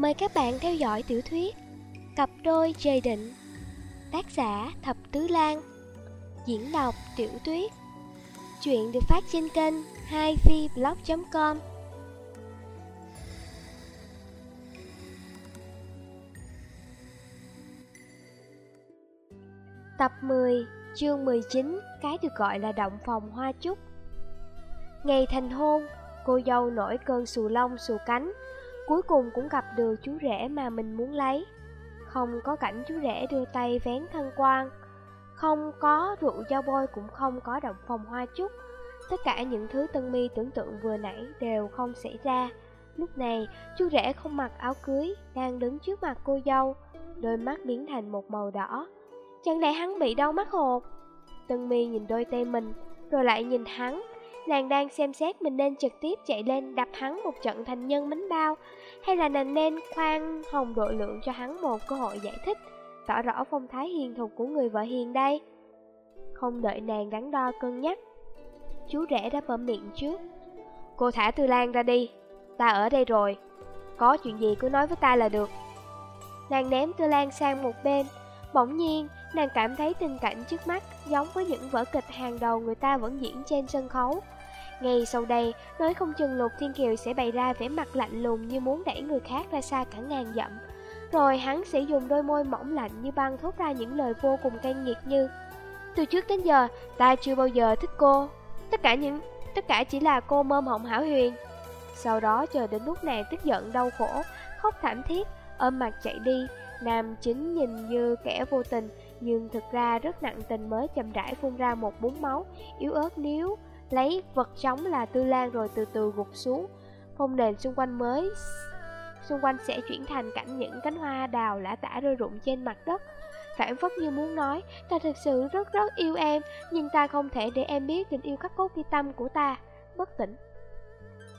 Mời các bạn theo dõi tiểu thuyết Cặp đôi trời định Tác giả Thập Tứ Lan Diễn đọc Tiểu Tuyết. Chuyện được phát trên kênh 2vblog.com Tập 10, chương 19, cái được gọi là động phòng hoa trúc Ngày thành hôn, cô dâu nổi cơn xù lông xù cánh Cuối cùng cũng gặp được chú rể mà mình muốn lấy. Không có cảnh chú rể đưa tay vén thân quan Không có rượu dao bôi cũng không có động phòng hoa chúc. Tất cả những thứ Tân mi tưởng tượng vừa nãy đều không xảy ra. Lúc này, chú rể không mặc áo cưới, đang đứng trước mặt cô dâu Đôi mắt biến thành một màu đỏ. Chẳng lẽ hắn bị đau mắt hột? Tân mi nhìn đôi tay mình, rồi lại nhìn hắn. Nàng đang xem xét mình nên trực tiếp chạy lên đập hắn một trận thành nhân bánh bao Hay là nàng nên khoan hồng độ lượng cho hắn một cơ hội giải thích Tỏ rõ phong thái hiền thục của người vợ hiền đây. Không đợi nàng đắn đo cân nhắc Chú rể đã mở miệng trước. Cô thả Tư Lan ra đi Ta ở đây rồi Có chuyện gì cứ nói với ta là được. Nàng ném Tư Lan sang một bên Bỗng nhiên, nàng cảm thấy tình cảnh trước mắt giống với những vở kịch hàng đầu người ta vẫn diễn trên sân khấu. Ngay sau đây, nói không chừng Lục Thiên Kiều sẽ bày ra vẻ mặt lạnh lùng như muốn đẩy người khác ra xa cả ngàn dặm. Rồi hắn sẽ dùng đôi môi mỏng lạnh như băng thốt ra những lời vô cùng cay nghiệt như Từ trước đến giờ, ta chưa bao giờ thích cô. Tất cả những tất cả chỉ là cô mơ mộng hảo huyền. Sau đó chờ đến lúc nàng tức giận đau khổ, khóc thảm thiết, ôm mặt chạy đi, Nam chính nhìn như kẻ vô tình, nhưng thực ra rất nặng tình mới chậm rãi phun ra một búng máu, yếu ớt níu, lấy vật sống là tư lan rồi từ từ gục xuống. Phong nền xung quanh mới xung quanh sẽ chuyển thành cảnh những cánh hoa đào lã tả rơi rụng trên mặt đất. Phản phất như muốn nói, ta thực sự rất rất yêu em, nhưng ta không thể để em biết tình yêu khắc cốt ghi tâm của ta. Bất tỉnh.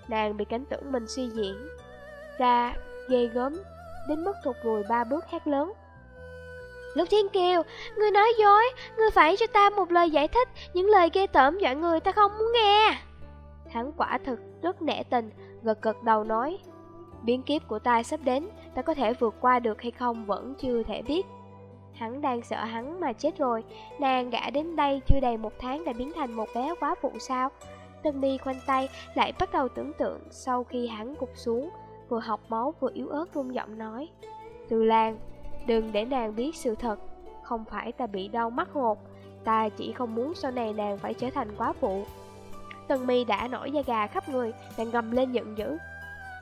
Nàng bị cảnh tưởng mình suy diễn ra ghê gớm đến mức thụt lùi ba bước hét lớn. Lục Thiên Kiều, ngươi nói dối, ngươi phải cho ta một lời giải thích, những lời ghê tởm dọa người ta không muốn nghe. Hắn quả thực rất nể tình, gật gật đầu nói, biến kiếp của ta sắp đến, ta có thể vượt qua được hay không vẫn chưa thể biết. Hắn đang sợ hắn mà chết rồi, nàng gã đến đây chưa đầy một tháng đã biến thành một bé quá phụ sao. Tân mi khoanh tay lại bắt đầu tưởng tượng sau khi hắn gục xuống, vừa học máu vừa yếu ớt run giọng nói Từ làng, đừng để nàng biết sự thật. Không phải ta bị đau mắt hột Ta chỉ không muốn sau này nàng phải trở thành quá phụ. Tần mi đã nổi da gà khắp người, Nàng gầm lên giận dữ.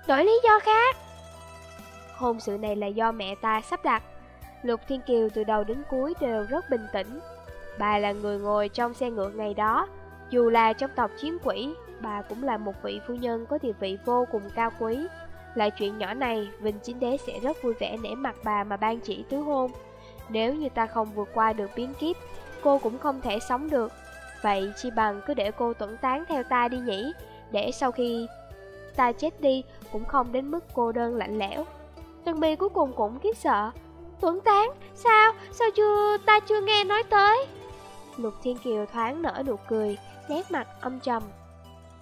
Đổi lý do khác. Hôn sự này là do mẹ ta sắp đặt. Lục Thiên Kiều từ đầu đến cuối đều rất bình tĩnh. Bà là người ngồi trong xe ngựa ngày đó. Dù là trong tộc chiến quỷ, Bà cũng là một vị phu nhân có địa vị vô cùng cao quý lại chuyện nhỏ này, Vinh Chính Đế sẽ rất vui vẻ nể mặt bà mà ban chỉ tứ hôn. Nếu như ta không vượt qua được biến kiếp, cô cũng không thể sống được. Vậy chi bằng cứ để cô tuẩn tán theo ta đi nhỉ, để sau khi ta chết đi cũng không đến mức cô đơn lạnh lẽo. Tân mi cuối cùng cũng khiếp sợ. Tuẩn tán? Sao? Sao chưa ta chưa nghe nói tới? Lục Thiên Kiều thoáng nở nụ cười, nét mặt âm trầm.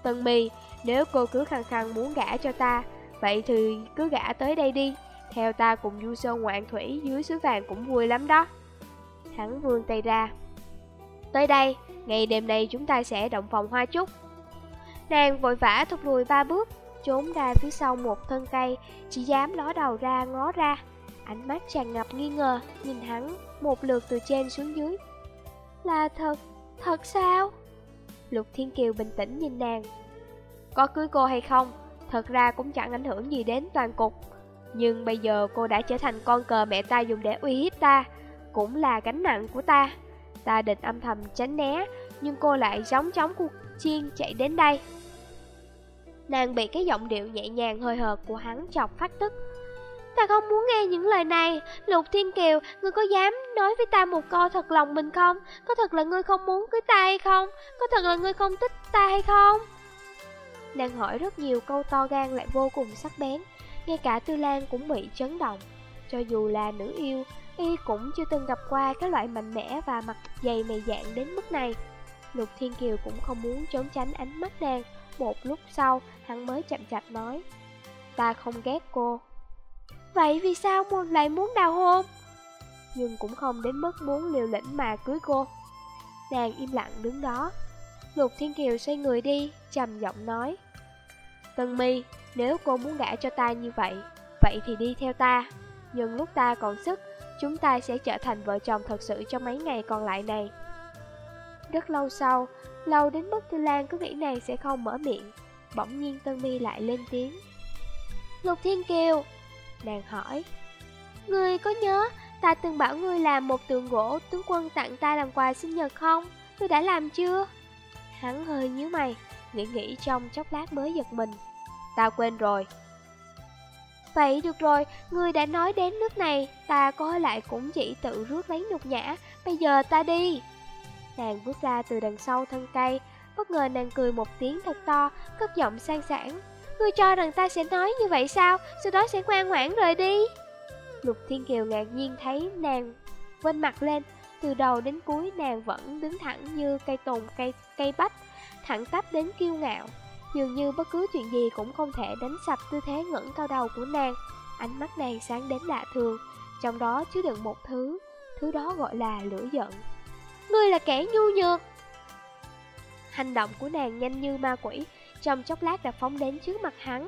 Tân mi, nếu cô cứ khăng khăng muốn gả cho ta, Vậy thì cứ gã tới đây đi. Theo ta cùng du sơn ngoạn thủy dưới suối vàng cũng vui lắm đó. Hắn vươn tay ra. Tới đây, ngày đêm nay chúng ta sẽ động phòng hoa trúc Nàng vội vã thụt lùi ba bước Trốn ra phía sau một thân cây Chỉ dám ló đầu ra ngó ra. Ánh mắt tràn ngập nghi ngờ Nhìn hắn một lượt từ trên xuống dưới. Là thật, thật sao? Lục Thiên Kiều bình tĩnh nhìn nàng. Có cưới cô hay không? Thật ra cũng chẳng ảnh hưởng gì đến toàn cục Nhưng bây giờ cô đã trở thành con cờ mẹ ta dùng để uy hiếp ta Cũng là gánh nặng của ta Ta định âm thầm tránh né Nhưng cô lại giống chóng cuộc chiên chạy đến đây Nàng bị cái giọng điệu nhẹ nhàng hơi hợt của hắn chọc phát tức Ta không muốn nghe những lời này Lục Thiên Kiều, ngươi có dám nói với ta một câu thật lòng mình không? Có thật là ngươi không muốn cưới ta hay không? Có thật là ngươi không thích ta hay không? Nàng hỏi rất nhiều câu to gan lại vô cùng sắc bén. Ngay cả Tư Lan cũng bị chấn động. Cho dù là nữ yêu Y cũng chưa từng gặp qua cái loại mạnh mẽ và mặt dày mày dạng đến mức này. Lục Thiên Kiều cũng không muốn trốn tránh ánh mắt nàng. Một lúc sau hắn mới chậm chạp nói Ta không ghét cô. Vậy vì sao lại muốn đào hôn? Nhưng cũng không đến mức muốn liều lĩnh mà cưới cô. Nàng im lặng đứng đó. Lục Thiên Kiều xoay người đi, trầm giọng nói. Tân mi, nếu cô muốn gả cho ta như vậy Vậy thì đi theo ta. Nhưng lúc ta còn sức Chúng ta sẽ trở thành vợ chồng thật sự trong mấy ngày còn lại này. Rất lâu sau Lâu đến mức Thư Lan cứ nghĩ nàng sẽ không mở miệng. Bỗng nhiên Tân mi lại lên tiếng. Lục Thiên Kiều Nàng hỏi. Ngươi có nhớ Ta từng bảo ngươi làm một tượng gỗ tướng quân tặng ta làm quà sinh nhật không? Ngươi đã làm chưa? Hắn hơi nhíu mày, nghĩ nghĩ trong chốc lát mới giật mình. Ta quên rồi. Vậy được rồi, ngươi đã nói đến nước này, ta coi lại cũng chỉ tự rước lấy nhục nhã, bây giờ ta đi. Nàng bước ra từ đằng sau thân cây, bất ngờ nàng cười một tiếng thật to, cất giọng sang sảng. Ngươi cho rằng ta sẽ nói như vậy sao, sau đó sẽ ngoan ngoãn rời đi. Lục Thiên Kiều ngạc nhiên thấy nàng Quên mặt lên, từ đầu đến cuối nàng vẫn đứng thẳng như cây tùng cây cây bách, thẳng tắp đến kiêu ngạo. Dường như bất cứ chuyện gì cũng không thể đánh sập tư thế ngẩng cao đầu của nàng. Ánh mắt nàng sáng đến lạ thường, trong đó chứa đựng một thứ, thứ đó gọi là lửa giận. Ngươi là kẻ nhu nhược. Hành động của nàng nhanh như ma quỷ, trong chốc lát đã phóng đến trước mặt hắn.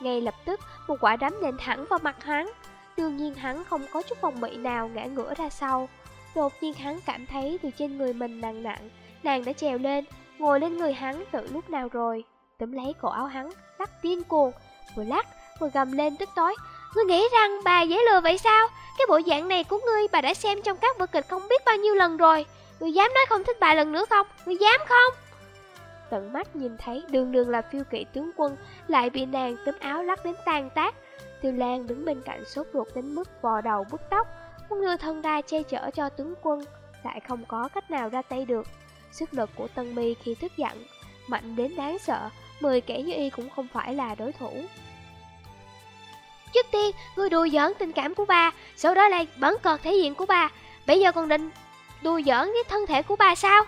Ngay lập tức, một quả đấm nện thẳng vào mặt hắn. Đương nhiên hắn không có chút phòng bị nào ngã ngửa ra sau Đột nhiên hắn cảm thấy từ trên người mình nặng nặng Nàng đã trèo lên, ngồi lên người hắn từ lúc nào rồi Túm lấy cổ áo hắn, lắc điên cuồng Vừa lắc, vừa gầm lên tức tối Ngươi nghĩ rằng bà dễ lừa vậy sao? Cái bộ dạng này của ngươi bà đã xem trong các vở kịch không biết bao nhiêu lần rồi Ngươi dám nói không thích bà lần nữa không? Ngươi dám không? Tận mắt nhìn thấy đường đường là phiêu kỵ tướng quân Lại bị nàng túm áo lắc đến tan tác Tiêu Lan đứng bên cạnh sốt ruột đến mức vò đầu bứt tóc, muốn đưa thân ra che chở cho tướng quân, lại không có cách nào ra tay được. Sức lực của Tân Mi khi tức giận, mạnh đến đáng sợ, 10 kẻ như y cũng không phải là đối thủ. Trước tiên, ngươi đùa giỡn tình cảm của bà, sau đó lại bẩn cợt thể diện của bà, bây giờ còn định đùa giỡn với thân thể của bà sao?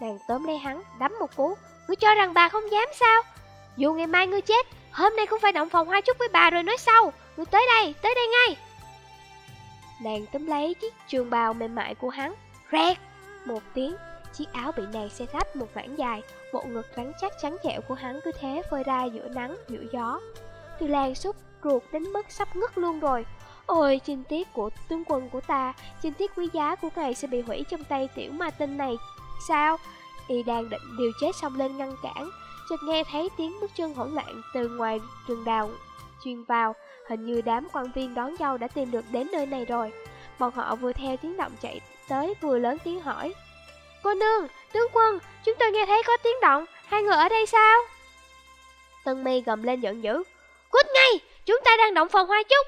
Nàng tóm lấy hắn, đấm một cú, ngươi cho rằng bà không dám sao? Dù ngày mai ngươi chết, Hôm nay cũng phải động phòng hoa chút với bà rồi nói sau. Ngươi tới đây, tới đây ngay. Nàng túm lấy chiếc trường bào mềm mại của hắn. Rẹt! Một tiếng Chiếc áo bị nàng xe rách một khoảng dài Bộ ngực rắn chắc trắng trẻo của hắn cứ thế phơi ra giữa nắng, giữa gió Từ làng xúc ruột đến mức sắp ngất luôn rồi Ôi, chi tiết của tướng quân của ta Chi tiết quý giá của ngài sẽ bị hủy trong tay tiểu ma tinh này Sao? Y đang định điều chế xong lên ngăn cản chợt nghe thấy tiếng bước chân hỗn loạn từ ngoài trường đào truyền vào, hình như đám quan viên đón dâu đã tìm được đến nơi này rồi. Bọn họ vừa theo tiếng động chạy tới vừa lớn tiếng hỏi. Cô nương, tướng quân, chúng tôi nghe thấy có tiếng động, hai người ở đây sao? Tân mi gầm lên giận dữ. Cút ngay, chúng ta đang động phòng hoa chúc.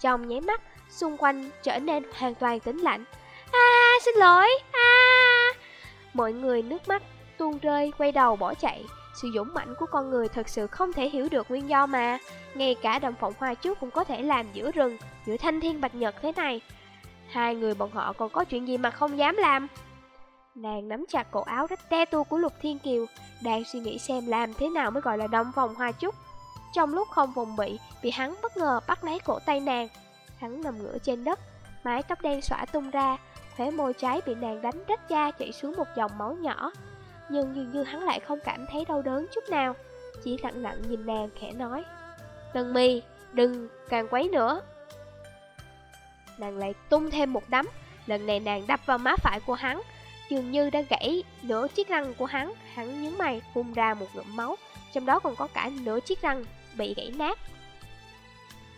Trong nháy mắt, xung quanh trở nên hoàn toàn tĩnh lạnh. À, xin lỗi, à. Mọi người nước mắt tuôn rơi, quay đầu bỏ chạy. Sự dũng mãnh của con người thật sự không thể hiểu được nguyên do mà. Ngay cả đồng phộng hoa trước cũng có thể làm giữa rừng, giữa thanh thiên bạch nhật thế này. Hai người bọn họ còn có chuyện gì mà không dám làm. Nàng nắm chặt cổ áo rách te tu của Lục Thiên Kiều, đang suy nghĩ xem làm thế nào mới gọi là đồng vòng hoa chúc. Trong lúc không vùng bị, bị hắn bất ngờ bắt lấy cổ tay nàng. Hắn nằm ngửa trên đất, mái tóc đen xõa tung ra, khóe môi trái bị nàng đánh rách da chảy xuống một dòng máu nhỏ nhưng dường như hắn lại không cảm thấy đau đớn chút nào, chỉ lặng lặng nhìn nàng khẽ nói. Tân mi, đừng càng quấy nữa. Nàng lại tung thêm một đấm, lần này nàng đập vào má phải của hắn, dường như đã gãy nửa chiếc răng của hắn, hắn nhướng mày phun ra một ngụm máu, trong đó còn có cả nửa chiếc răng bị gãy nát.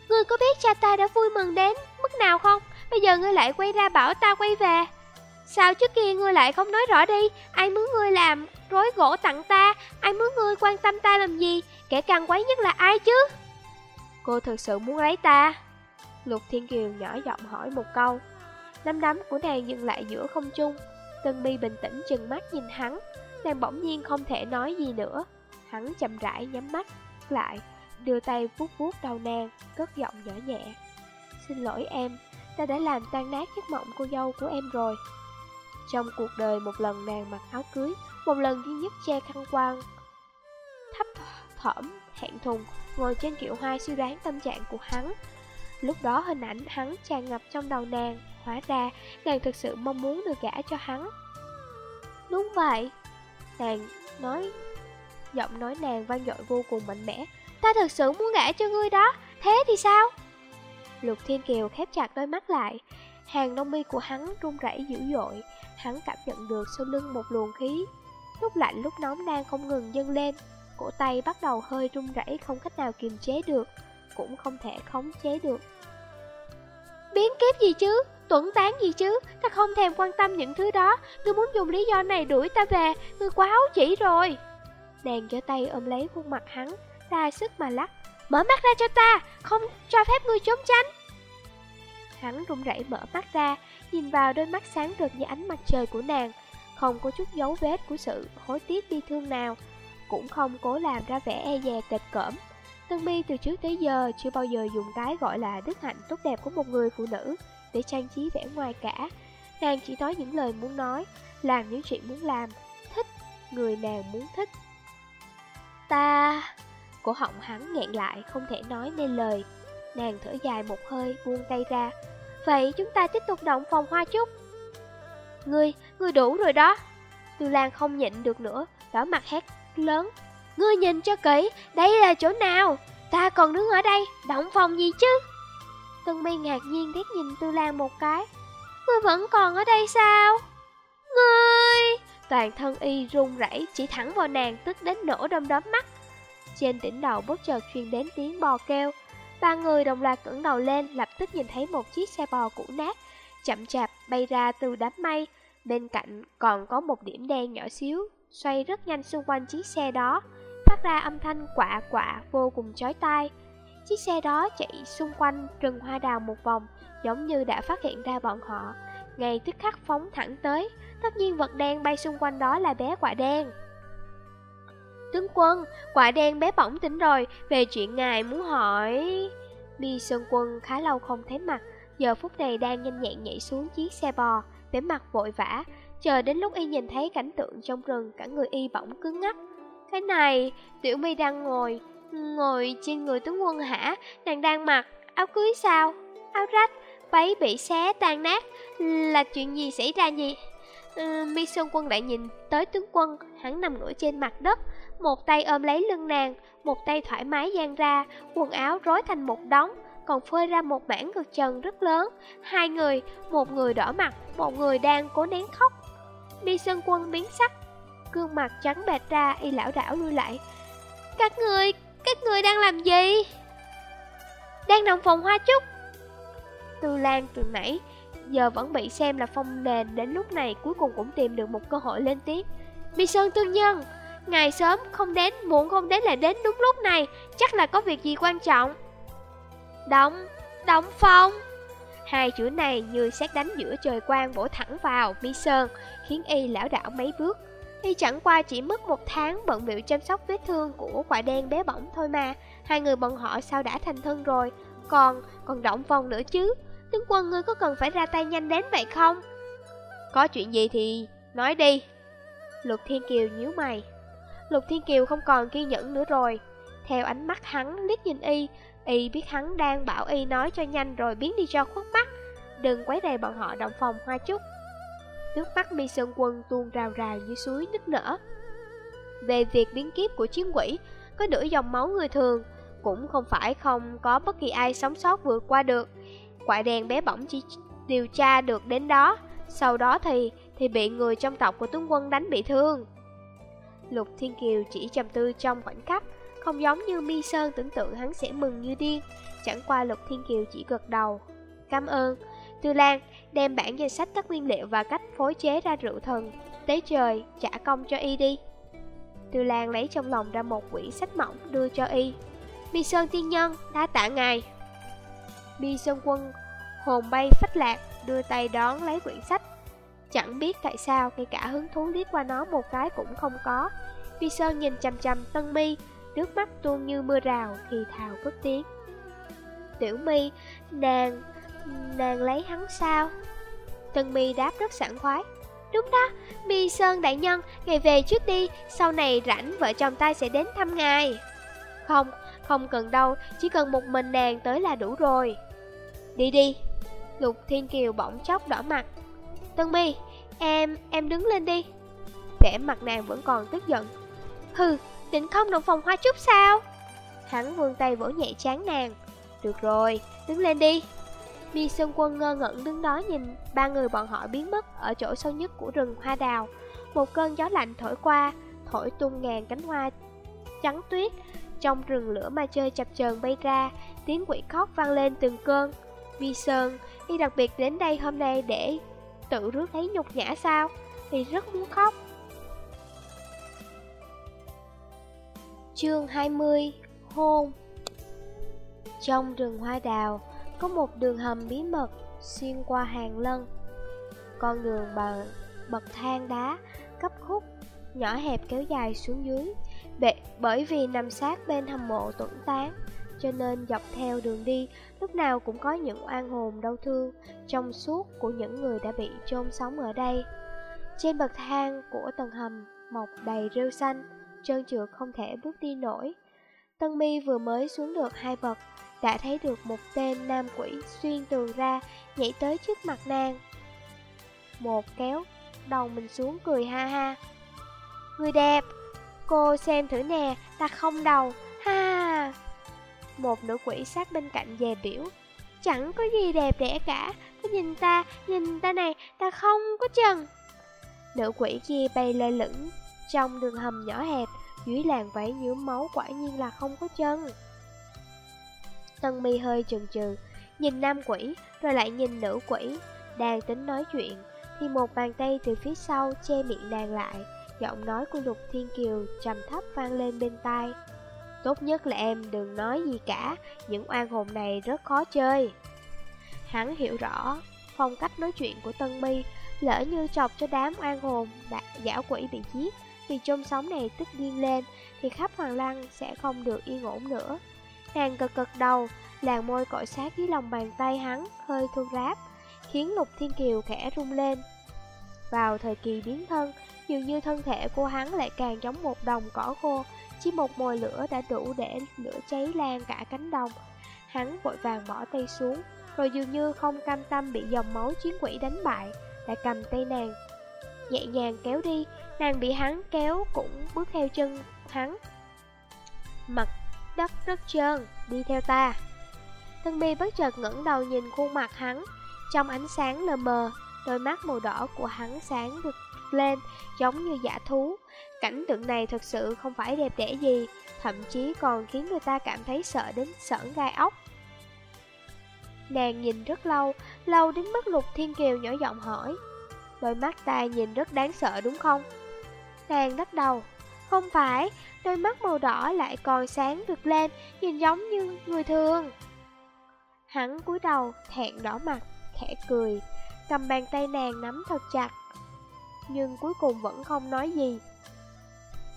Ngươi có biết cha ta đã vui mừng đến mức nào không? Bây giờ ngươi lại quay ra bảo ta quay về. Sao trước kia ngươi lại không nói rõ đi? Ai muốn ngươi làm rối gỗ tặng ta? Ai muốn ngươi quan tâm ta làm gì? Kẻ càng quấy nhất là ai chứ? Cô thực sự muốn lấy ta? Lục Thiên Kiều nhỏ giọng hỏi một câu. Nắm đấm của nàng dừng lại giữa không trung Tân mi bình tĩnh chừng mắt nhìn hắn Nàng bỗng nhiên không thể nói gì nữa Hắn chậm rãi nhắm mắt lại Đưa tay vuốt vuốt đầu nàng Cất giọng nhỏ nhẹ Xin lỗi em Ta đã làm tan nát giấc mộng cô dâu của em rồi trong cuộc đời một lần nàng mặc áo cưới, một lần duy nhất che khăn quang. Thấp thỏm, hẹn thùng, ngồi trên kiệu hoa suy đoán tâm trạng của hắn. Lúc đó hình ảnh hắn tràn ngập trong đầu nàng, hóa ra nàng thực sự mong muốn được gả cho hắn. Đúng vậy, nàng nói, giọng nói nàng vang dội vô cùng mạnh mẽ. Ta thực sự muốn gả cho ngươi đó, thế thì sao? Lục Thiên Kiều khép chặt đôi mắt lại, hàng lông mi của hắn run rẩy dữ dội, hắn cảm nhận được sau lưng một luồng khí, lúc lạnh lúc nóng đang không ngừng dâng lên, cổ tay bắt đầu hơi run rẩy không cách nào kiềm chế được, cũng không thể khống chế được. Biến kiếp gì chứ, tuẩn tán gì chứ, ta không thèm quan tâm những thứ đó, ngươi muốn dùng lý do này đuổi ta về, ngươi quá ấu chỉ rồi. Nàng giơ tay ôm lấy khuôn mặt hắn, ra sức mà lắc, mở mắt ra cho ta, không cho phép ngươi trốn tránh. Hắn run rẩy mở mắt ra, nhìn vào đôi mắt sáng rực như ánh mặt trời của nàng, không có chút dấu vết của sự hối tiếc bi thương nào, cũng không cố làm ra vẻ e dè kịch cỡm. Tân bi từ trước tới giờ chưa bao giờ dùng cái gọi là đức hạnh tốt đẹp của một người phụ nữ để trang trí vẻ ngoài cả. Nàng chỉ nói những lời muốn nói, làm những chuyện muốn làm, thích người nàng muốn thích. Ta... Cổ họng hắn nghẹn lại không thể nói nên lời. Nàng thở dài một hơi buông tay ra. Vậy chúng ta tiếp tục động phòng hoa chút. Ngươi, ngươi đủ rồi đó. Tư Lan không nhịn được nữa, đỏ mặt hét lớn. Ngươi nhìn cho kỹ, đây là chỗ nào? Ta còn đứng ở đây, động phòng gì chứ? Tân mi ngạc nhiên liếc nhìn Tư Lan một cái. Ngươi vẫn còn ở đây sao? Ngươi! Toàn thân y run rẩy chỉ thẳng vào nàng tức đến nổ đom đóm mắt. Trên đỉnh đầu bốc chợt truyền đến tiếng bò kêu. Ba người đồng loạt cẩn đầu lên, lập tức nhìn thấy một chiếc xe bò cũ nát, chậm chạp bay ra từ đám mây. Bên cạnh còn có một điểm đen nhỏ xíu, xoay rất nhanh xung quanh chiếc xe đó, phát ra âm thanh quạ quạ vô cùng chói tai. Chiếc xe đó chạy xung quanh rừng hoa đào một vòng, giống như đã phát hiện ra bọn họ. Ngay tức khắc phóng thẳng tới, tất nhiên vật đen bay xung quanh đó là bé quả đen. Tướng quân, quả đen bé bỏng tỉnh rồi, về chuyện ngài muốn hỏi... Mi Sơn Quân khá lâu không thấy mặt, giờ phút này đang nhanh nhẹn nhảy xuống chiếc xe bò, vẻ mặt vội vã, chờ đến lúc y nhìn thấy cảnh tượng trong rừng, cả người y bỗng cứng ngắc. Cái này, Tiểu mi đang ngồi, ngồi trên người tướng quân hả? Nàng đang mặc áo cưới sao? Áo rách, váy bị xé tan nát, là chuyện gì xảy ra gì? Ừ, ờ, Mi Sơn Quân lại nhìn tới tướng quân, hắn nằm ngửa trên mặt đất, một tay ôm lấy lưng nàng, một tay thoải mái giang ra, quần áo rối thành một đống, còn phơi ra một mảng ngực trần rất lớn. Hai người, một người đỏ mặt, một người đang cố nén khóc. Mi Sơn Quân biến sắc, gương mặt trắng bệch ra, y lão đảo lui lại. Các người, các người đang làm gì? Đang đồng phòng hoa chúc. Tư Lan từ nãy, giờ vẫn bị xem là phong nền, đến lúc này cuối cùng cũng tìm được một cơ hội lên tiếng. Mi Sơn Tương Nhân, Ngày sớm không đến, muộn không đến là đến đúng lúc này Chắc là có việc gì quan trọng Động, động phong Hai chữ này như xét đánh giữa trời quang bổ thẳng vào Mi Sơn Khiến y lão đảo mấy bước Y chẳng qua chỉ mất một tháng bận biểu chăm sóc vết thương của quả đen bé bỏng thôi mà. Hai người bọn họ sao đã thành thân rồi? Còn, còn động vòng nữa chứ. Tướng quân ngươi có cần phải ra tay nhanh đến vậy không? Có chuyện gì thì nói đi. Lục Thiên Kiều nhíu mày. Lục Thiên Kiều không còn kiên nhẫn nữa rồi. Theo ánh mắt hắn liếc nhìn y Y biết hắn đang bảo y nói cho nhanh rồi biến đi cho khuất mắt. Đừng quấy rầy bọn họ động phòng hoa chút Nước mắt mi sơn quân tuôn rào rào như suối nức nở Về việc biến kiếp của chiến quỷ Có nửa dòng máu người thường Cũng không phải không có bất kỳ ai sống sót vượt qua được Quả đèn bé bỏng chỉ điều tra được đến đó Sau đó thì thì bị người trong tộc của tướng quân đánh bị thương Lục Thiên Kiều chỉ trầm tư trong khoảnh khắc, không giống như Mi Sơn tưởng tượng hắn sẽ mừng như điên. Chẳng qua Lục Thiên Kiều chỉ gật đầu. Cảm ơn. Tư Lan đem bản danh sách các nguyên liệu và cách phối chế ra rượu thần. Tế trời, trả công cho y đi. Tư Lan lấy trong lòng ra một quyển sách mỏng đưa cho y. Mi Sơn tiên nhân, đã tạ ngài. Mi Sơn quân hồn bay phách lạc, đưa tay đón lấy quyển sách. Chẳng biết tại sao ngay cả hứng thú liếc qua nó một cái cũng không có Mi Sơn nhìn chằm chằm Tân Mi Nước mắt tuôn như mưa rào thì thào cất tiếng Tiểu Mi, nàng, nàng lấy hắn sao? Tân Mi đáp rất sẵn khoái Đúng đó, Mi Sơn đại nhân, ngày về trước đi Sau này rảnh vợ chồng ta sẽ đến thăm ngài Không, không cần đâu, chỉ cần một mình nàng tới là đủ rồi. Đi đi. Lục Thiên Kiều bỗng chốc đỏ mặt. Tân mi, em, em đứng lên đi. Vẻ mặt nàng vẫn còn tức giận. Hừ, định không động phòng hoa chút sao? Hắn vươn tay vỗ nhẹ chán nàng. Được rồi, đứng lên đi. Mi Sơn Quân ngơ ngẩn đứng đó nhìn ba người bọn họ biến mất ở chỗ sâu nhất của rừng hoa đào. Một cơn gió lạnh thổi qua, thổi tung ngàn cánh hoa trắng tuyết. Trong rừng lửa ma chơi chập chờn bay ra, tiếng quỷ khóc vang lên từng cơn. Mi Sơn, y đặc biệt đến đây hôm nay để tự rước lấy nhục nhã sao? Thì rất muốn khóc. Chương 20 Hôn Trong rừng hoa đào, có một đường hầm bí mật xuyên qua hàng lân. Con đường bờ bậc thang đá, cấp khúc, nhỏ hẹp kéo dài xuống dưới. Bệ, bởi vì nằm sát bên hầm mộ tuẩn tán, cho nên dọc theo đường đi, lúc nào cũng có những oan hồn đau thương trong suốt của những người đã bị chôn sống ở đây. Trên bậc thang của tầng hầm, mọc đầy rêu xanh, trơn trượt không thể bước đi nổi. Tân mi vừa mới xuống được hai bậc, đã thấy được một tên nam quỷ xuyên tường ra, nhảy tới trước mặt nàng. Một kéo, đầu mình xuống cười ha ha. Người đẹp, cô xem thử nè, ta không đầu, ha Một nữ quỷ sát bên cạnh dè biểu. Chẳng có gì đẹp đẽ cả, cứ nhìn ta, nhìn ta này, ta không có chân. Nữ quỷ kia bay lơ lửng, trong đường hầm nhỏ hẹp, dưới làn váy nhuốm máu quả nhiên là không có chân. Tân mi hơi chừng chừ, nhìn nam quỷ, rồi lại nhìn nữ quỷ, đang tính nói chuyện, thì một bàn tay từ phía sau che miệng nàng lại, giọng nói của Lục Thiên Kiều trầm thấp vang lên bên tai. Tốt nhất là em đừng nói gì cả, những oan hồn này rất khó chơi. Hắn hiểu rõ phong cách nói chuyện của Tân Mi, lỡ như chọc cho đám oan hồn giả quỷ bị giết, vì chôn sống này tức điên lên, thì khắp Hoàng Lăng sẽ không được yên ổn nữa. Nàng cực cực đầu, làn môi cọ sát dưới lòng bàn tay hắn, hơi thô ráp, khiến Lục Thiên Kiều khẽ rung lên. Vào thời kỳ biến thân, dường như thân thể của hắn lại càng giống một đồng cỏ khô, chỉ một mồi lửa đã đủ để lửa cháy lan cả cánh đồng. Hắn vội vàng bỏ tay xuống, rồi dường như không cam tâm bị dòng máu chiến quỷ đánh bại, lại cầm tay nàng. Nhẹ nhàng kéo đi, nàng bị hắn kéo cũng bước theo chân hắn. Mặt đất rất trơn, đi theo ta. Tân mi bất chợt ngẩng đầu nhìn khuôn mặt hắn, trong ánh sáng lờ mờ, đôi mắt màu đỏ của hắn sáng rực lên, giống như giả thú. Cảnh tượng này thật sự không phải đẹp đẽ gì, thậm chí còn khiến người ta cảm thấy sợ đến sởn gai ốc. Nàng nhìn rất lâu, lâu đến mức Lục Thiên Kiều nhỏ giọng hỏi. Đôi mắt ta nhìn rất đáng sợ đúng không? Nàng lắc đầu. Không phải, đôi mắt màu đỏ lại còn sáng rực lên, nhìn giống như người thường. Hắn cúi đầu, thẹn đỏ mặt, khẽ cười, cầm bàn tay nàng nắm thật chặt. Nhưng cuối cùng vẫn không nói gì.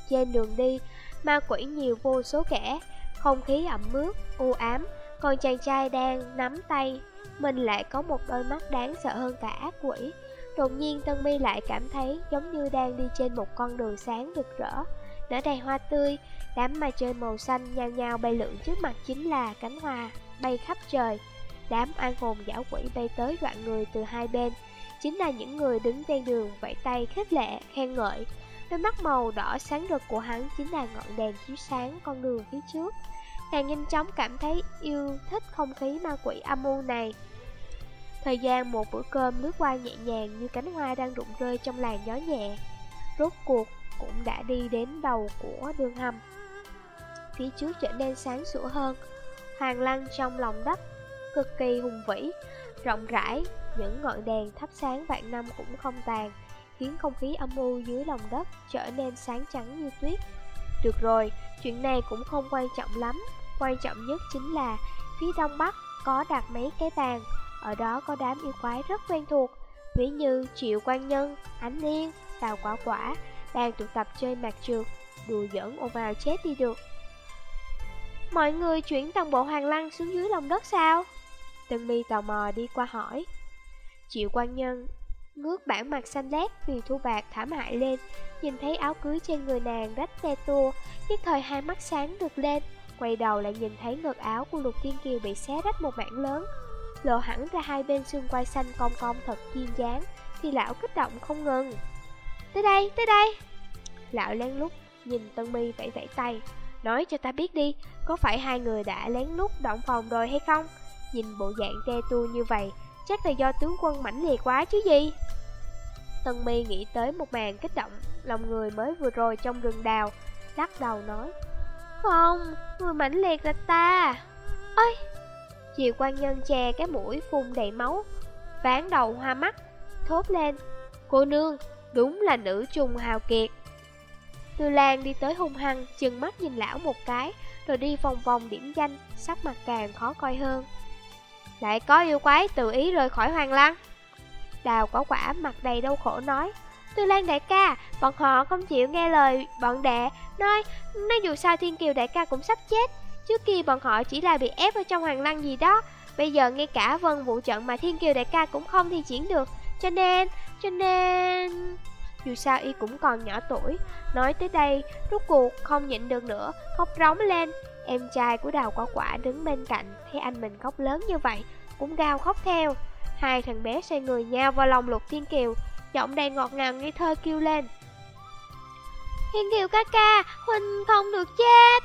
Trên đường đi, ma quỷ nhiều vô số kẻ, không khí ẩm mướt, u ám, còn chàng trai đang nắm tay, mình lại có một đôi mắt đáng sợ hơn cả ác quỷ. Đột nhiên Tân Mi lại cảm thấy giống như đang đi trên một con đường sáng rực rỡ, nở đầy hoa tươi, đám ma chơi màu xanh nhao nhao bay lượn trước mặt chính là cánh hoa bay khắp trời. Đám an hồn giả quỷ bay tới đoạn người từ hai bên, chính là những người đứng ven đường vẫy tay khích lệ, khen ngợi. Đôi mắt màu đỏ sáng rực của hắn chính là ngọn đèn chiếu sáng con đường phía trước. Nàng nhanh chóng cảm thấy yêu thích không khí ma quỷ âm u này. Thời gian một bữa cơm lướt qua nhẹ nhàng như cánh hoa đang rụng rơi trong làn gió nhẹ. Rốt cuộc cũng đã đi đến đầu của đường hầm. Phía trước trở nên sáng sủa hơn, hoàng lăng trong lòng đất, cực kỳ hùng vĩ, rộng rãi, những ngọn đèn thắp sáng vạn năm cũng không tàn, khiến không khí âm u dưới lòng đất trở nên sáng trắng như tuyết. Được rồi, chuyện này cũng không quan trọng lắm, quan trọng nhất chính là phía đông bắc có đặt mấy cái bàn, ở đó có đám yêu quái rất quen thuộc, ví như Triệu Quan Nhân, Ánh liên Tào Quả Quả, đang tụ tập chơi mạc trượt, đùa giỡn ồn ào chết đi được. Mọi người chuyển toàn bộ hoàng lăng xuống dưới lòng đất sao? Tân mi tò mò đi qua hỏi. Triệu quan nhân ngước bản mặt xanh lét vì thu bạc thảm hại lên, nhìn thấy áo cưới trên người nàng rách xe tua, nhất thời hai mắt sáng được lên, Quay đầu lại nhìn thấy ngực áo của Lục Thiên Kiều bị xé rách một mảng lớn Lộ hẳn ra hai bên xương quai xanh cong cong thật duyên dáng Thì lão kích động không ngừng Tới đây, tới đây. Lão lén lút nhìn Tân Mi vẫy vẫy tay Nói cho ta biết đi Có phải hai người đã lén lút động phòng rồi hay không? Nhìn bộ dạng te tu như vậy Chắc là do tướng quân mãnh liệt quá chứ gì? Tân mi nghĩ tới một màn kích động Lòng người mới vừa rồi trong rừng đào Lắc đầu nói Không, người mãnh liệt là ta. Ôi! Chiều quan nhân che cái mũi phun đầy máu Ván đầu hoa mắt Thốt lên Cô nương, đúng là nữ trùng hào kiệt. Tư Lan đi tới hung hăng Chừng mắt nhìn lão một cái Rồi đi vòng vòng điểm danh Sắc mặt càng khó coi hơn. Lại có yêu quái tự ý rời khỏi hoàng lăng. Đào có quả mặt đầy đau khổ nói Tư Lan đại ca, bọn họ không chịu nghe lời bọn đệ Nói, nói dù sao Thiên Kiều đại ca cũng sắp chết. Trước kia bọn họ chỉ là bị ép ở trong hoàng lăng gì đó Bây giờ ngay cả vân vụ trận mà Thiên Kiều đại ca cũng không thi triển được Cho nên, cho nên... Dù sao y cũng còn nhỏ tuổi. Nói tới đây, rút cuộc không nhịn được nữa Khóc rống lên. Em trai của đào quả quả đứng bên cạnh Thấy anh mình khóc lớn như vậy Cũng gào khóc theo. Hai thằng bé xoay người nhau vào lòng Lục Thiên Kiều Giọng đầy ngọt ngào ngây thơ kêu lên. Thiên Kiều ca ca Huynh không được chết.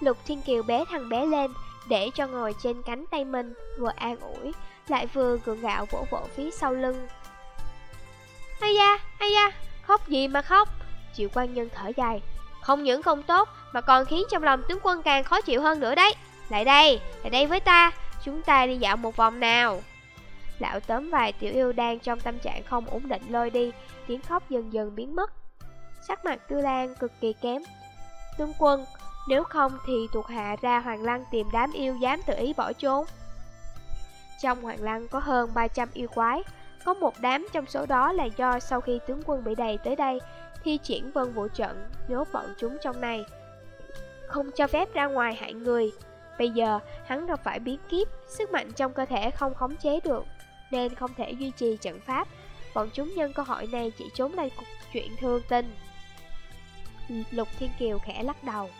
Lục Thiên Kiều bé thằng bé lên Để cho ngồi trên cánh tay mình Vừa an ủi Lại vừa gượng gạo vỗ vỗ phía sau lưng Ây da, ây da Khóc gì mà khóc. Triệu quan nhân thở dài. Không những không tốt Mà còn khiến trong lòng tướng quân càng khó chịu hơn nữa đấy. Lại đây, lại đây với ta Chúng ta đi dạo một vòng nào. Lão tóm vài tiểu yêu đang trong tâm trạng không ổn định lôi đi Tiếng khóc dần dần biến mất. Sắc mặt tư lan cực kỳ kém. Tướng quân Nếu không thì thuộc hạ ra Hoàng Lăng tìm đám yêu dám tự ý bỏ trốn. Trong Hoàng Lăng có hơn 300 yêu quái có một đám trong số đó là do sau khi tướng quân bị đầy tới đây Thi triển vân vũ trận nhốt bọn chúng trong này Không cho phép ra ngoài hại người Bây giờ, hắn gặp phải biến kiếp Sức mạnh trong cơ thể không khống chế được, nên không thể duy trì trận pháp. Bọn chúng nhân cơ hội này chỉ trốn đây cuộc chuyện thương tin. Lục Thiên Kiều khẽ lắc đầu.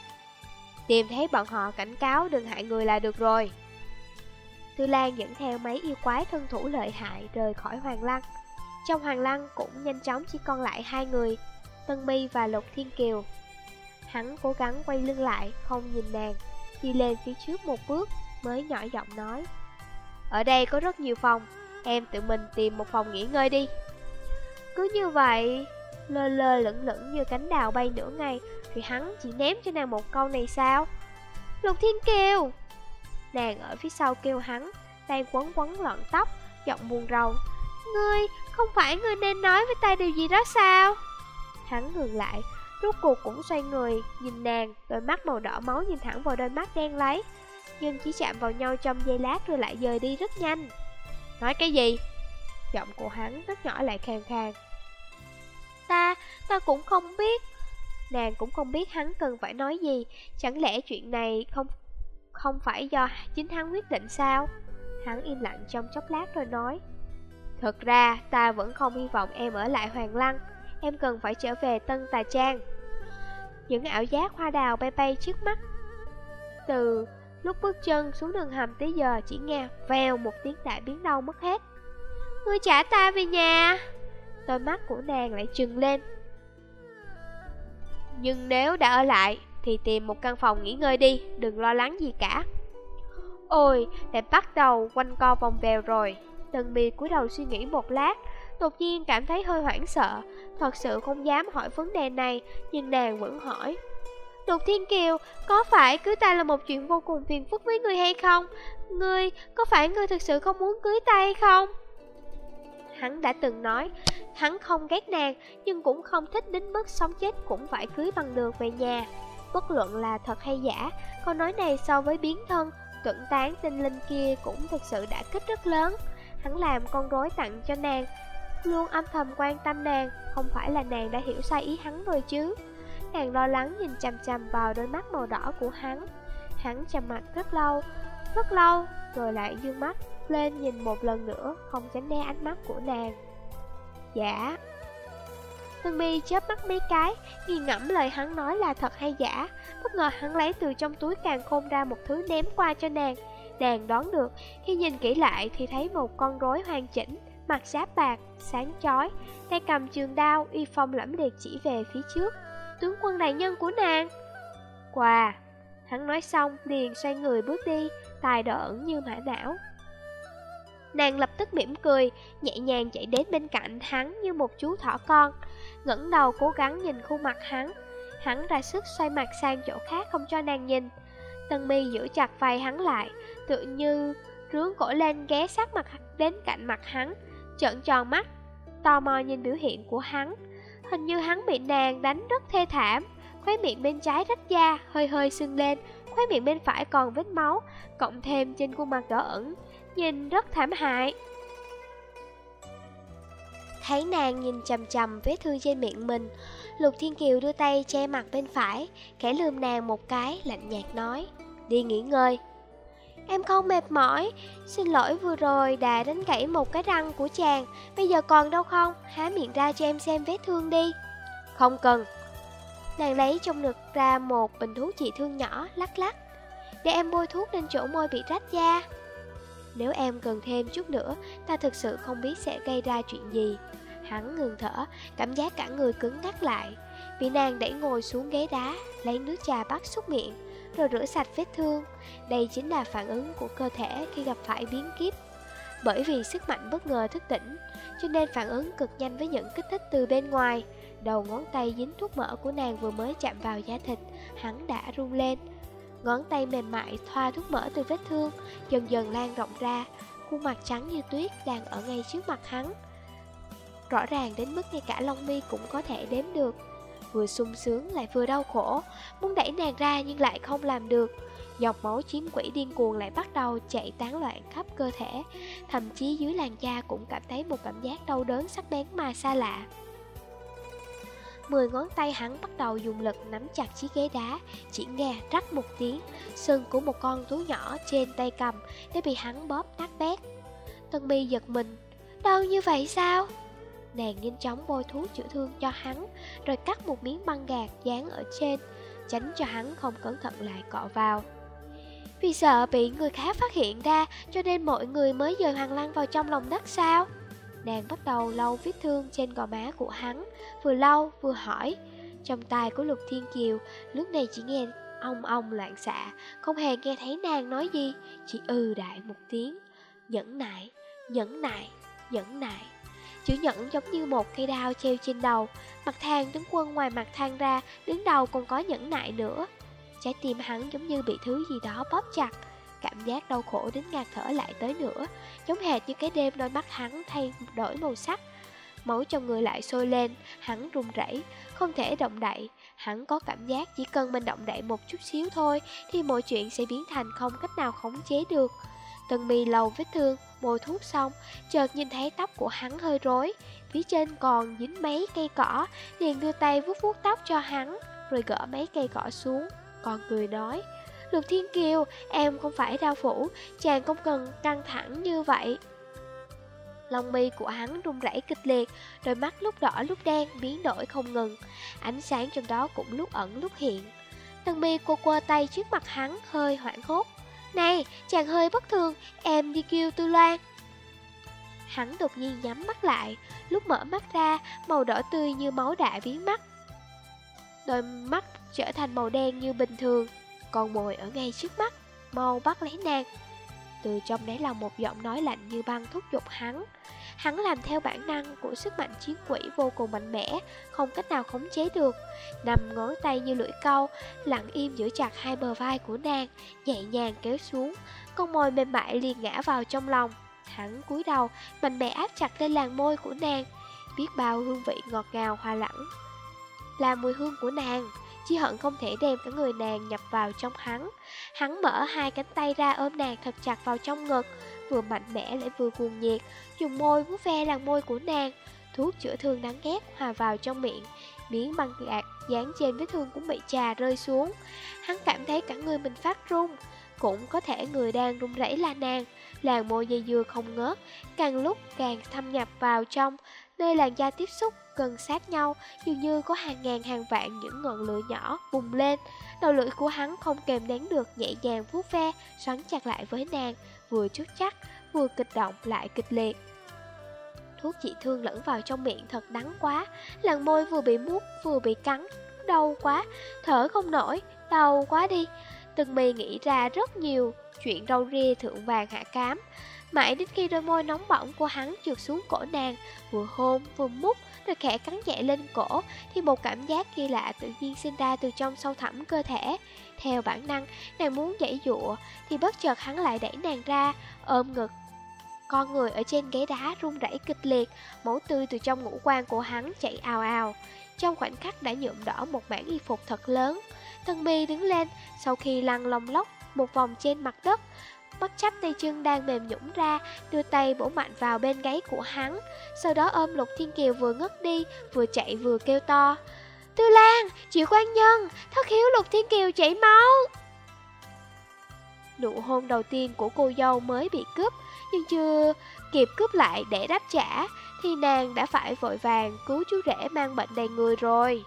Tìm thấy bọn họ cảnh cáo đừng hại người là được rồi. Tư Lan dẫn theo mấy yêu quái thân thủ lợi hại rời khỏi Hoàng Lăng. Trong Hoàng Lăng cũng nhanh chóng chỉ còn lại hai người, Tân Mi và Lục Thiên Kiều. Hắn cố gắng quay lưng lại, không nhìn nàng, đi lên phía trước một bước mới nhỏ giọng nói. Ở đây có rất nhiều phòng, Em tự mình tìm một phòng nghỉ ngơi đi Cứ như vậy Lơ lơ lửng lửng như cánh đào bay nửa ngày Thì hắn chỉ ném cho nàng một câu này sao Lục Thiên Kiều Nàng ở phía sau kêu hắn Đang quấn quấn lọn tóc Giọng buồn rầu. Ngươi, không phải ngươi nên nói với ta điều gì đó sao? Hắn ngừng lại Rốt cuộc cũng xoay người Nhìn nàng Đôi mắt màu đỏ máu nhìn thẳng vào đôi mắt đen lấy. Nhưng chỉ chạm vào nhau trong giây lát rồi lại rời đi rất nhanh. Nói cái gì? Giọng của hắn rất nhỏ lại khàn khàn. Ta, ta cũng không biết. Nàng cũng không biết hắn cần phải nói gì. Chẳng lẽ chuyện này không không phải do chính hắn quyết định sao? Hắn im lặng trong chốc lát rồi nói. Thật ra, ta vẫn không hy vọng em ở lại Hoàng Lăng. Em cần phải trở về Tân Tà Trang. Những ảo giác hoa đào bay bay trước mắt. Từ Lúc bước chân xuống đường hầm tới giờ chỉ nghe vèo một tiếng đại biến đâu mất hết. Ngươi trả ta về nhà. Đôi mắt của nàng lại trừng lên. Nhưng nếu đã ở lại thì tìm một căn phòng nghỉ ngơi đi Đừng lo lắng gì cả Ôi, lại bắt đầu quanh co vòng vèo rồi Tần mì cúi đầu suy nghĩ một lát Đột nhiên cảm thấy hơi hoảng sợ Thật sự không dám hỏi vấn đề này Nhưng nàng vẫn hỏi Lục Thiên Kiều, có phải cưới ta là một chuyện vô cùng phiền phức với ngươi hay không? Ngươi, có phải ngươi thực sự không muốn cưới ta hay không? Hắn đã từng nói, hắn không ghét nàng, nhưng cũng không thích đến mức sống chết cũng phải cưới bằng được về nhà. Bất luận là thật hay giả, câu nói này so với biến thân, cẩn tán tinh linh kia cũng thực sự đã kích rất lớn. Hắn làm con rối tặng cho nàng, luôn âm thầm quan tâm nàng, không phải là nàng đã hiểu sai ý hắn rồi chứ. Nàng lo lắng nhìn chằm chằm vào đôi mắt màu đỏ của hắn Hắn chằm mặt rất lâu, rất lâu Rồi lại dương mắt lên nhìn một lần nữa Không tránh né ánh mắt của nàng Dạ Tân mi chớp mắt mấy cái, nghi ngẫm lời hắn nói là thật hay giả. Bất ngờ hắn lấy từ trong túi càng khôn ra một thứ ném qua cho nàng. Nàng đoán được, khi nhìn kỹ lại thì thấy một con rối hoàn chỉnh, mặt giáp bạc, sáng chói, tay cầm trường đao, y phong lẫm liệt chỉ về phía trước. Tướng quân đại nhân của nàng. Quà, hắn nói xong liền xoay người bước đi, tài đỡ ẩn như mã não. Nàng lập tức mỉm cười, nhẹ nhàng chạy đến bên cạnh hắn như một chú thỏ con, ngẩng đầu cố gắng nhìn khuôn mặt hắn. Hắn ra sức xoay mặt sang chỗ khác không cho nàng nhìn. Tân mi giữ chặt vai hắn lại, tự như rướng cổ lên ghé sát mặt đến cạnh mặt hắn, trợn tròn mắt, tò mò nhìn biểu hiện của hắn. Hình như hắn bị nàng đánh rất thê thảm, khóe miệng bên trái rách da, hơi hơi sưng lên, khóe miệng bên phải còn vết máu, cộng thêm trên khuôn mặt đỏ ẩn, nhìn rất thảm hại. Thấy nàng nhìn chầm chầm vết thương trên miệng mình, Lục Thiên Kiều đưa tay che mặt bên phải, khẽ lườm nàng một cái, lạnh nhạt nói, đi nghỉ ngơi. Em không mệt mỏi, xin lỗi vừa rồi đã đánh gãy một cái răng của chàng, bây giờ còn đâu không, há miệng ra cho em xem vết thương đi. Không cần. Nàng lấy trong ngực ra một bình thuốc trị thương nhỏ, lắc lắc. Để em bôi thuốc lên chỗ môi bị rách da. Nếu em cần thêm chút nữa, ta thực sự không biết sẽ gây ra chuyện gì. Hắn ngừng thở, cảm giác cả người cứng ngắt lại. Bị nàng đẩy ngồi xuống ghế đá, lấy nước trà bắt xúc miệng, rồi rửa sạch vết thương. Đây chính là phản ứng của cơ thể khi gặp phải biến kiếp. Bởi vì sức mạnh bất ngờ thức tỉnh, cho nên phản ứng cực nhanh với những kích thích từ bên ngoài. Đầu ngón tay dính thuốc mỡ của nàng vừa mới chạm vào da thịt, hắn đã run lên. Ngón tay mềm mại thoa thuốc mỡ từ vết thương, dần dần lan rộng ra, khuôn mặt trắng như tuyết đang ở ngay trước mặt hắn. Rõ ràng đến mức ngay cả Long Mi cũng có thể đếm được. Vừa sung sướng lại vừa đau khổ, muốn đẩy nàng ra nhưng lại không làm được. Dọc máu chiếm quỷ điên cuồng lại bắt đầu chạy tán loạn khắp cơ thể, thậm chí dưới làn da cũng cảm thấy một cảm giác đau đớn sắc bén mà xa lạ. Mười ngón tay hắn bắt đầu dùng lực nắm chặt chiếc ghế đá, Chỉ nghe rắc một tiếng, Sừng của một con thú nhỏ trên tay cầm Đã bị hắn bóp nát bét Tân mi giật mình, Đau như vậy sao? Nàng nhanh chóng bôi thuốc chữa thương cho hắn, Rồi cắt một miếng băng gạc dán ở trên, Tránh cho hắn không cẩn thận lại cọ vào Vì sợ bị người khác phát hiện ra, Cho nên mọi người mới dời Hoàng Lăng vào trong lòng đất sao? Nàng bắt đầu lau vết thương trên gò má của hắn Vừa lau vừa hỏi. Trong tay của Lục Thiên Kiều Lúc này chỉ nghe ong ong loạn xạ Không hề nghe thấy nàng nói gì Chỉ ư đại một tiếng. Nhẫn nại, nhẫn nại, nhẫn nại. Chữ nhẫn giống như một cây đao treo trên đầu. Mặt thang tướng quân ngoài mặt thang ra Đứng đầu còn có nhẫn nại nữa. Trái tim hắn giống như bị thứ gì đó bóp chặt. Cảm giác đau khổ đến ngạt thở lại tới nữa. Giống hệt như cái đêm đôi mắt hắn thay đổi màu sắc, Máu trong người lại sôi lên, Hắn run rẩy, Không thể động đậy. Hắn có cảm giác chỉ cần mình động đậy một chút xíu thôi Thì mọi chuyện sẽ biến thành không cách nào khống chế được. Tần mì lầu vết thương, Bôi thuốc xong, Chợt nhìn thấy tóc của hắn hơi rối, Phía trên còn dính mấy cây cỏ, Liền đưa tay vuốt vuốt tóc cho hắn, Rồi gỡ mấy cây cỏ xuống. Còn cười nói Lục Thiên Kiều, em không phải đau phủ, chàng không cần căng thẳng như vậy. Lòng mi của hắn run rẩy kịch liệt, đôi mắt lúc đỏ lúc đen biến đổi không ngừng, ánh sáng trong đó cũng lúc ẩn lúc hiện. Tân mi cô quơ tay trước mặt hắn hơi hoảng hốt. Này, chàng hơi bất thường, em đi kêu Tư Loan. Hắn đột nhiên nhắm mắt lại, lúc mở mắt ra, màu đỏ tươi như máu đã biến mất. Đôi mắt trở thành màu đen như bình thường, con mồi ở ngay trước mắt, mau bắt lấy nàng. Từ trong đáy lòng một giọng nói lạnh như băng thúc giục hắn. Hắn làm theo bản năng của sức mạnh chiến quỷ vô cùng mạnh mẽ, không cách nào khống chế được. Nằm ngón tay như lưỡi câu, lặng im giữ chặt hai bờ vai của nàng, nhẹ nhàng kéo xuống. Con mồi mềm mại liền ngã vào trong lòng. Hắn cúi đầu, mạnh mẽ áp chặt lên làn môi của nàng, biết bao hương vị ngọt ngào hòa lẫn. Là mùi hương của nàng. Chi hận không thể đem cả người nàng nhập vào trong hắn. Hắn mở hai cánh tay ra ôm nàng thật chặt vào trong ngực, Vừa mạnh mẽ lại vừa cuồng nhiệt, Dùng môi vuốt ve làn môi của nàng. Thuốc chữa thương đáng ghét hòa vào trong miệng Miếng băng gạc dán trên vết thương cũng bị trà rơi xuống. Hắn cảm thấy cả người mình phát run, Cũng có thể người đang run rẩy là nàng. Làn môi dây dưa không ngớt, Càng lúc càng thâm nhập vào trong nơi làn da tiếp xúc gần sát nhau, dường như có hàng ngàn hàng vạn những ngọn lửa nhỏ bùng lên. Đầu lưỡi của hắn không kềm nén được nhẹ nhàng vuốt ve, xoắn chặt lại với nàng, vừa chút chắc, vừa kịch động lại kịch liệt. Thuốc trị thương lẫn vào trong miệng thật đắng quá, làn môi vừa bị mút vừa bị cắn, đau quá, thở không nổi, đau quá đi. Từng mì nghĩ ra rất nhiều chuyện râu ria thượng vàng hạ cám, Mãi đến khi đôi môi nóng bỏng của hắn trượt xuống cổ nàng, vừa hôn vừa mút rồi khẽ cắn nhẹ lên cổ, thì một cảm giác kỳ lạ tự nhiên sinh ra từ trong sâu thẳm cơ thể. Theo bản năng, nàng muốn dãy dụa, thì bất chợt hắn lại đẩy nàng ra, ôm ngực. Con người ở trên ghế đá rung rẩy kịch liệt, máu tươi từ trong ngũ quan của hắn chảy ào ào. Trong khoảnh khắc đã nhuộm đỏ một mảng y phục thật lớn. Tân mi đứng lên, sau khi lăn lòng lóc một vòng trên mặt đất, Bất chấp tay chân đang mềm nhũng ra Đưa tay bổ mạnh vào bên gáy của hắn. Sau đó ôm Lục Thiên Kiều vừa ngất đi Vừa chạy vừa kêu to. Tư Lan, chị quan nhân Thất hiếu Lục Thiên Kiều chảy máu. Nụ hôn đầu tiên của cô dâu mới bị cướp Nhưng chưa kịp cướp lại để đáp trả Thì nàng đã phải vội vàng cứu chú rể mang bệnh đầy người rồi.